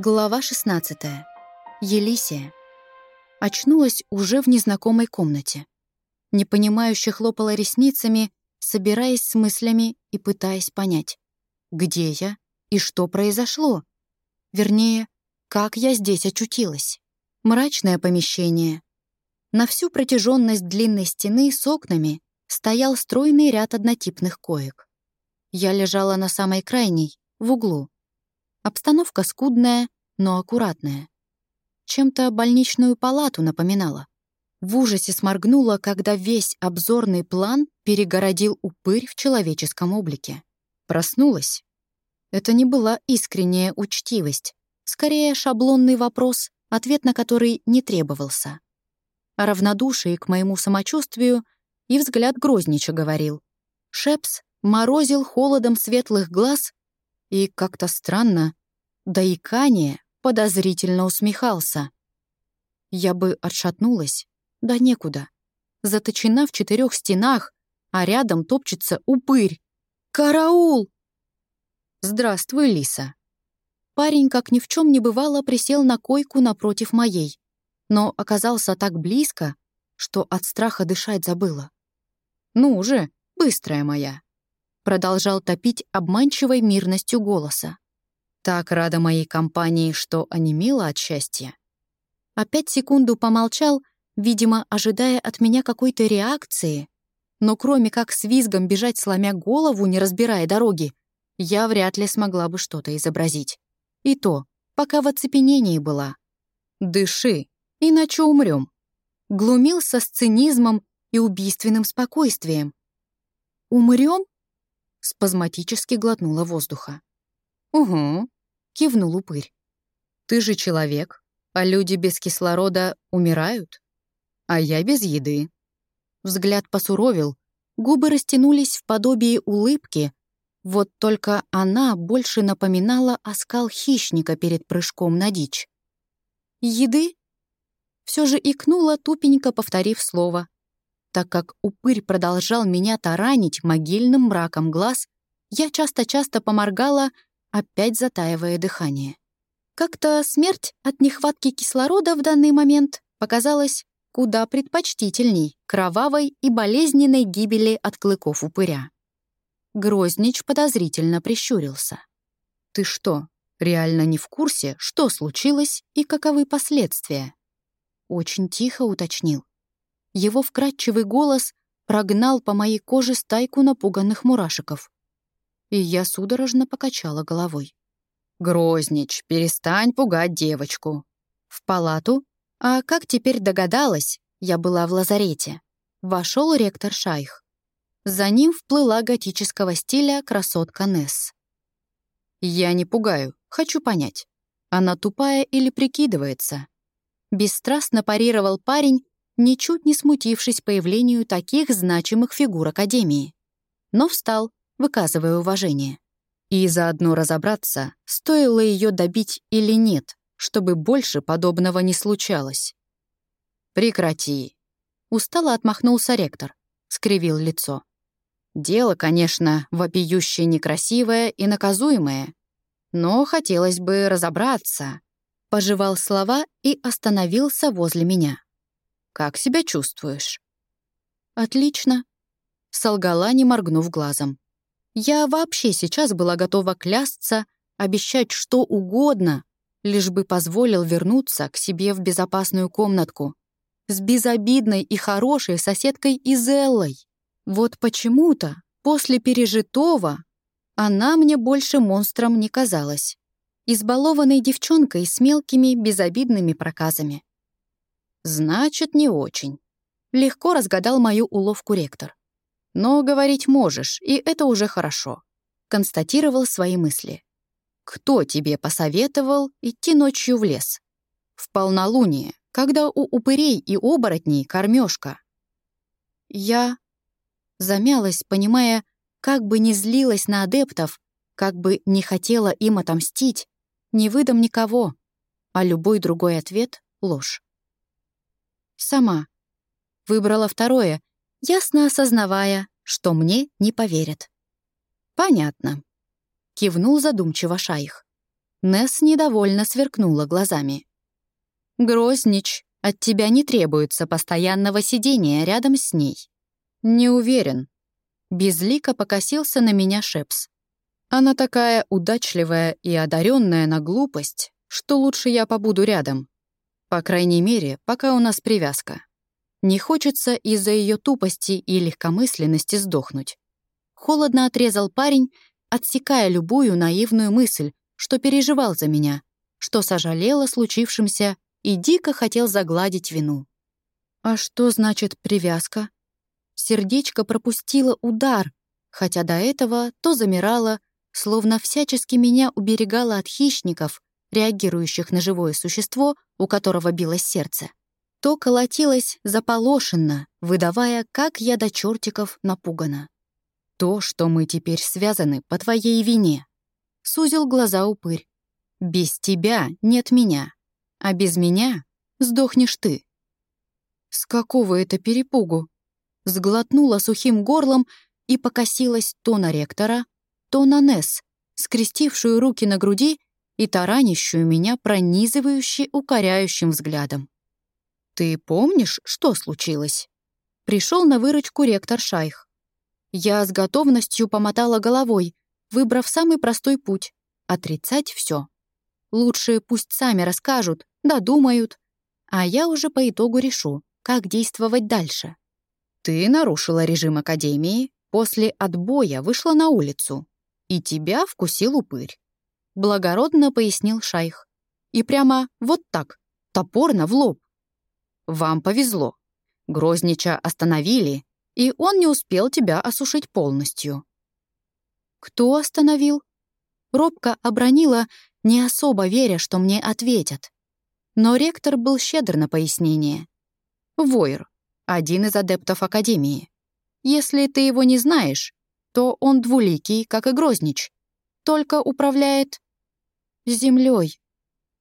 Глава 16. Елисия. Очнулась уже в незнакомой комнате. Непонимающе хлопала ресницами, собираясь с мыслями и пытаясь понять, где я и что произошло. Вернее, как я здесь очутилась. Мрачное помещение. На всю протяженность длинной стены с окнами стоял стройный ряд однотипных коек. Я лежала на самой крайней, в углу. Обстановка скудная, но аккуратная. Чем-то больничную палату напоминала. В ужасе сморгнула, когда весь обзорный план перегородил упырь в человеческом облике. Проснулась. Это не была искренняя учтивость, скорее шаблонный вопрос, ответ на который не требовался. О равнодушии к моему самочувствию и взгляд Грознича говорил. Шепс морозил холодом светлых глаз и как-то странно, да и икание подозрительно усмехался. Я бы отшатнулась, да некуда. Заточена в четырех стенах, а рядом топчется упырь. «Караул!» «Здравствуй, Лиса». Парень, как ни в чем не бывало, присел на койку напротив моей, но оказался так близко, что от страха дышать забыла. «Ну уже, быстрая моя!» Продолжал топить обманчивой мирностью голоса. Так рада моей компании, что онемела от счастья. Опять секунду помолчал, видимо, ожидая от меня какой-то реакции, но кроме как с визгом бежать, сломя голову, не разбирая дороги, я вряд ли смогла бы что-то изобразить. И то, пока в оцепенении была. «Дыши, иначе умрем. Глумился с цинизмом и убийственным спокойствием. «Умрем?» — спазматически глотнула воздуха. «Угу», — кивнул упырь. «Ты же человек, а люди без кислорода умирают, а я без еды». Взгляд посуровил, губы растянулись в подобии улыбки, вот только она больше напоминала оскал хищника перед прыжком на дичь. «Еды?» Все же икнула, тупенько повторив слово. Так как упырь продолжал меня таранить могильным мраком глаз, я часто-часто поморгала, опять затаивая дыхание. Как-то смерть от нехватки кислорода в данный момент показалась куда предпочтительней кровавой и болезненной гибели от клыков упыря. Грознич подозрительно прищурился. «Ты что, реально не в курсе, что случилось и каковы последствия?» Очень тихо уточнил. Его вкрадчивый голос прогнал по моей коже стайку напуганных мурашеков и я судорожно покачала головой. «Грознич, перестань пугать девочку». В палату, а как теперь догадалась, я была в лазарете, вошел ректор Шайх. За ним вплыла готического стиля красотка Несс. «Я не пугаю, хочу понять, она тупая или прикидывается?» Бесстрастно парировал парень, ничуть не смутившись появлению таких значимых фигур Академии. Но встал, выказывая уважение. И заодно разобраться, стоило ее добить или нет, чтобы больше подобного не случалось. «Прекрати!» Устало отмахнулся ректор, скривил лицо. «Дело, конечно, вопиющее некрасивое и наказуемое, но хотелось бы разобраться». Пожевал слова и остановился возле меня. «Как себя чувствуешь?» «Отлично», — солгала, не моргнув глазом. Я вообще сейчас была готова клясться, обещать что угодно, лишь бы позволил вернуться к себе в безопасную комнатку с безобидной и хорошей соседкой Изеллой. Вот почему-то после пережитого она мне больше монстром не казалась. Избалованной девчонкой с мелкими безобидными проказами. Значит, не очень. Легко разгадал мою уловку ректор. Но говорить можешь, и это уже хорошо», — констатировал свои мысли. «Кто тебе посоветовал идти ночью в лес? В полнолуние, когда у упырей и оборотней кормежка. Я замялась, понимая, как бы не злилась на адептов, как бы не хотела им отомстить, не выдам никого, а любой другой ответ — ложь. Сама. Выбрала второе, ясно осознавая, что мне не поверят. «Понятно», — кивнул задумчиво Шаих. Несс недовольно сверкнула глазами. «Грознич, от тебя не требуется постоянного сидения рядом с ней». «Не уверен». Безлико покосился на меня Шепс. «Она такая удачливая и одаренная на глупость, что лучше я побуду рядом. По крайней мере, пока у нас привязка. Не хочется из-за ее тупости и легкомысленности сдохнуть. Холодно отрезал парень, отсекая любую наивную мысль, что переживал за меня, что сожалел о случившемся и дико хотел загладить вину. А что значит привязка? Сердечко пропустило удар, хотя до этого то замирало, словно всячески меня уберегало от хищников, реагирующих на живое существо, у которого билось сердце, то колотилось заполошенно, выдавая, как я до чертиков напугана. То, что мы теперь связаны по твоей вине. Сузил глаза упырь. Без тебя нет меня, а без меня сдохнешь ты. С какого это перепугу? Сглотнула сухим горлом и покосилась то на ректора, то на Несс, скрестившую руки на груди и таранищую меня пронизывающе укоряющим взглядом. «Ты помнишь, что случилось?» Пришел на выручку ректор Шайх. Я с готовностью помотала головой, выбрав самый простой путь — отрицать все. Лучше пусть сами расскажут, додумают, а я уже по итогу решу, как действовать дальше. Ты нарушила режим Академии, после отбоя вышла на улицу, и тебя вкусил упырь благородно пояснил шайх. И прямо вот так, топорно в лоб. Вам повезло. Грознича остановили, и он не успел тебя осушить полностью. Кто остановил? Робко обронила, не особо веря, что мне ответят. Но ректор был щедр на пояснение. Войр, один из адептов Академии. Если ты его не знаешь, то он двуликий, как и Грознич, только управляет землей.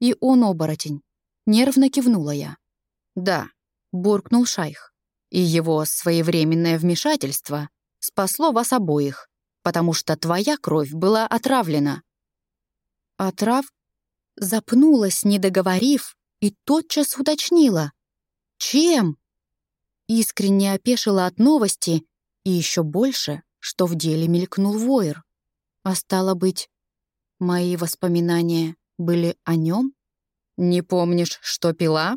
И он оборотень. Нервно кивнула я. Да, буркнул шайх. И его своевременное вмешательство спасло вас обоих, потому что твоя кровь была отравлена. Отрав? Запнулась, не договорив, и тотчас уточнила. Чем? Искренне опешила от новости и еще больше, что в деле мелькнул воер. А стало быть, Мои воспоминания были о нем? «Не помнишь, что пила?»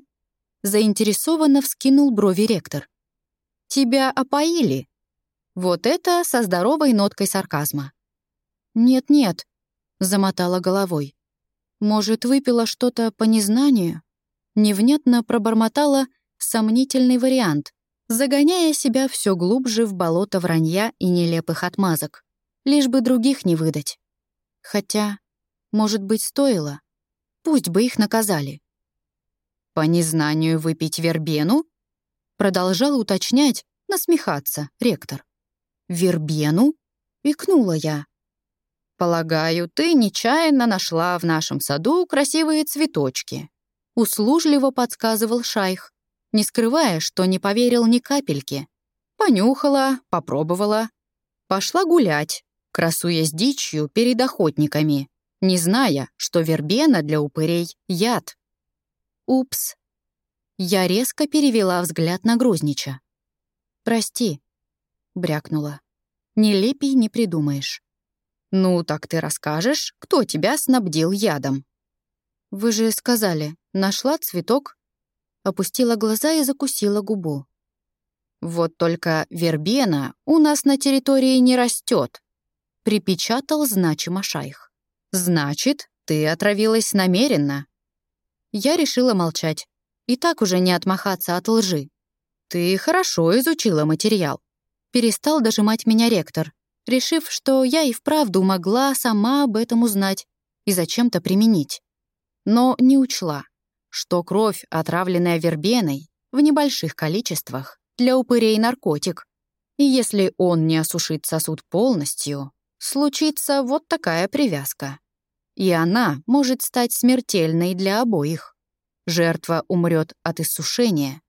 Заинтересованно вскинул брови ректор. «Тебя опоили?» Вот это со здоровой ноткой сарказма. «Нет-нет», — замотала головой. «Может, выпила что-то по незнанию?» Невнятно пробормотала сомнительный вариант, загоняя себя все глубже в болото вранья и нелепых отмазок, лишь бы других не выдать. Хотя, может быть, стоило. Пусть бы их наказали. «По незнанию выпить вербену?» Продолжал уточнять, насмехаться ректор. «Вербену?» — икнула я. «Полагаю, ты нечаянно нашла в нашем саду красивые цветочки», — услужливо подсказывал шайх, не скрывая, что не поверил ни капельки. Понюхала, попробовала. Пошла гулять, красуясь дичью перед охотниками, не зная, что вербена для упырей — яд. Упс. Я резко перевела взгляд на Грознича. «Прости», — брякнула. «Нелепей не придумаешь». «Ну, так ты расскажешь, кто тебя снабдил ядом?» «Вы же сказали, нашла цветок?» Опустила глаза и закусила губу. «Вот только вербена у нас на территории не растет, припечатал значимо шайх. «Значит, ты отравилась намеренно?» Я решила молчать. И так уже не отмахаться от лжи. «Ты хорошо изучила материал». Перестал дожимать меня ректор, решив, что я и вправду могла сама об этом узнать и зачем-то применить. Но не учла, что кровь, отравленная вербеной, в небольших количествах, для упырей наркотик. И если он не осушит сосуд полностью, случится вот такая привязка. И она может стать смертельной для обоих. Жертва умрет от иссушения,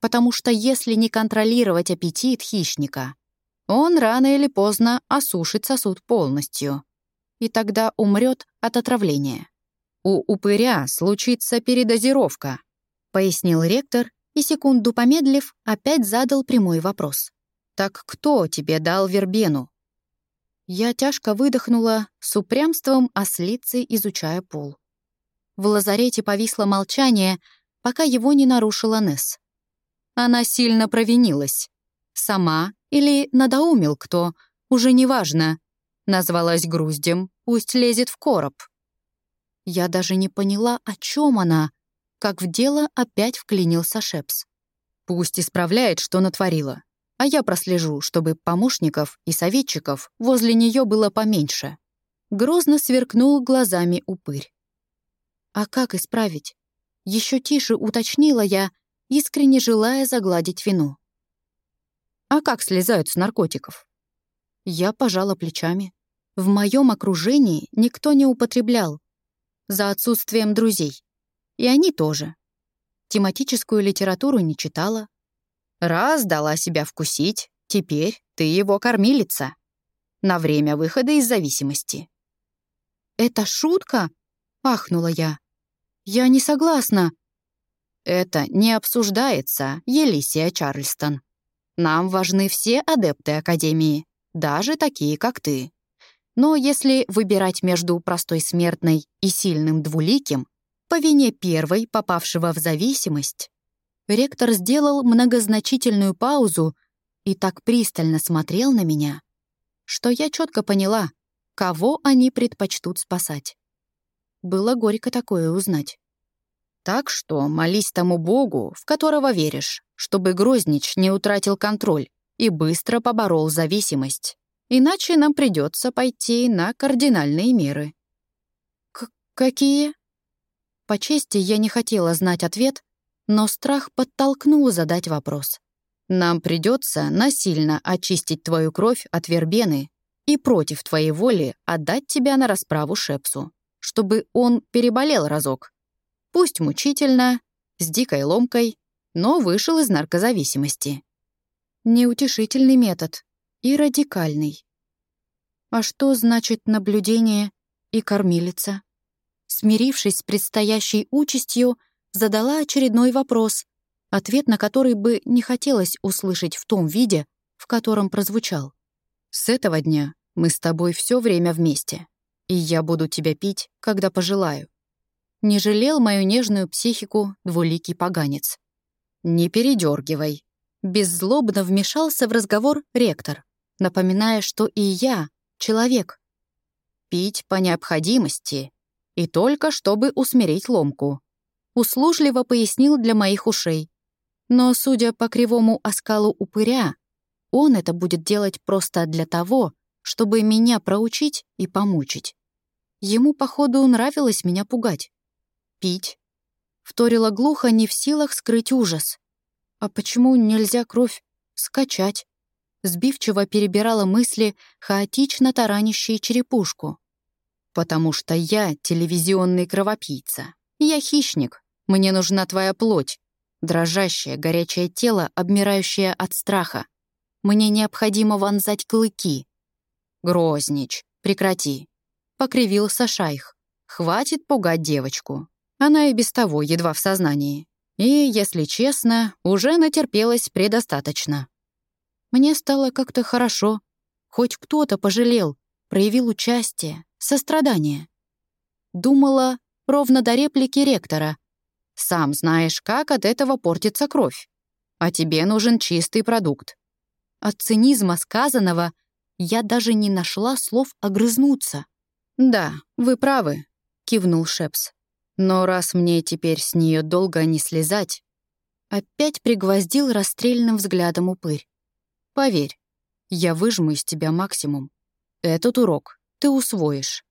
потому что если не контролировать аппетит хищника, он рано или поздно осушит сосуд полностью, и тогда умрет от отравления. у упыря случится передозировка», — пояснил ректор и, секунду помедлив, опять задал прямой вопрос. «Так кто тебе дал вербену?» Я тяжко выдохнула, с упрямством ослицы изучая пол. В лазарете повисло молчание, пока его не нарушила Несс. Она сильно провинилась. Сама или надоумил кто, уже неважно. Назвалась груздем, пусть лезет в короб. Я даже не поняла, о чем она, как в дело опять вклинился Шепс. Пусть исправляет, что натворила, а я прослежу, чтобы помощников и советчиков возле нее было поменьше. Грозно сверкнул глазами упырь. А как исправить? Еще тише уточнила я, искренне желая загладить вину. А как слезают с наркотиков? Я пожала плечами. В моем окружении никто не употреблял. За отсутствием друзей. И они тоже. Тематическую литературу не читала. Раз дала себя вкусить, теперь ты его кормилица. На время выхода из зависимости. «Это шутка?» — ахнула я. «Я не согласна». «Это не обсуждается, Елисия Чарльстон. Нам важны все адепты Академии, даже такие, как ты. Но если выбирать между простой смертной и сильным двуликим, по вине первой, попавшего в зависимость, ректор сделал многозначительную паузу и так пристально смотрел на меня, что я четко поняла, кого они предпочтут спасать. Было горько такое узнать. Так что молись тому Богу, в которого веришь, чтобы Грознич не утратил контроль и быстро поборол зависимость. Иначе нам придется пойти на кардинальные меры. К какие? По чести я не хотела знать ответ, но страх подтолкнул задать вопрос. Нам придется насильно очистить твою кровь от вербены и против твоей воли отдать тебя на расправу Шепсу, чтобы он переболел разок Пусть мучительно, с дикой ломкой, но вышел из наркозависимости. Неутешительный метод и радикальный. А что значит наблюдение и кормилица? Смирившись с предстоящей участью, задала очередной вопрос, ответ на который бы не хотелось услышать в том виде, в котором прозвучал. «С этого дня мы с тобой все время вместе, и я буду тебя пить, когда пожелаю не жалел мою нежную психику двуликий поганец. «Не передергивай. Беззлобно вмешался в разговор ректор, напоминая, что и я — человек. Пить по необходимости, и только чтобы усмирить ломку. Услужливо пояснил для моих ушей. Но, судя по кривому оскалу упыря, он это будет делать просто для того, чтобы меня проучить и помучить. Ему, походу, нравилось меня пугать пить. Вторила глухо, не в силах скрыть ужас. А почему нельзя кровь скачать? Сбивчиво перебирала мысли, хаотично таранящие черепушку. «Потому что я телевизионный кровопийца. Я хищник. Мне нужна твоя плоть. Дрожащее, горячее тело, обмирающее от страха. Мне необходимо вонзать клыки. Грознич, прекрати. Покривился шайх. Хватит пугать девочку. Она и без того едва в сознании. И, если честно, уже натерпелась предостаточно. Мне стало как-то хорошо. Хоть кто-то пожалел, проявил участие, сострадание. Думала ровно до реплики ректора. «Сам знаешь, как от этого портится кровь. А тебе нужен чистый продукт». От цинизма сказанного я даже не нашла слов огрызнуться. «Да, вы правы», — кивнул Шепс. Но раз мне теперь с нее долго не слезать, опять пригвоздил расстрельным взглядом упырь. Поверь, я выжму из тебя максимум. Этот урок ты усвоишь.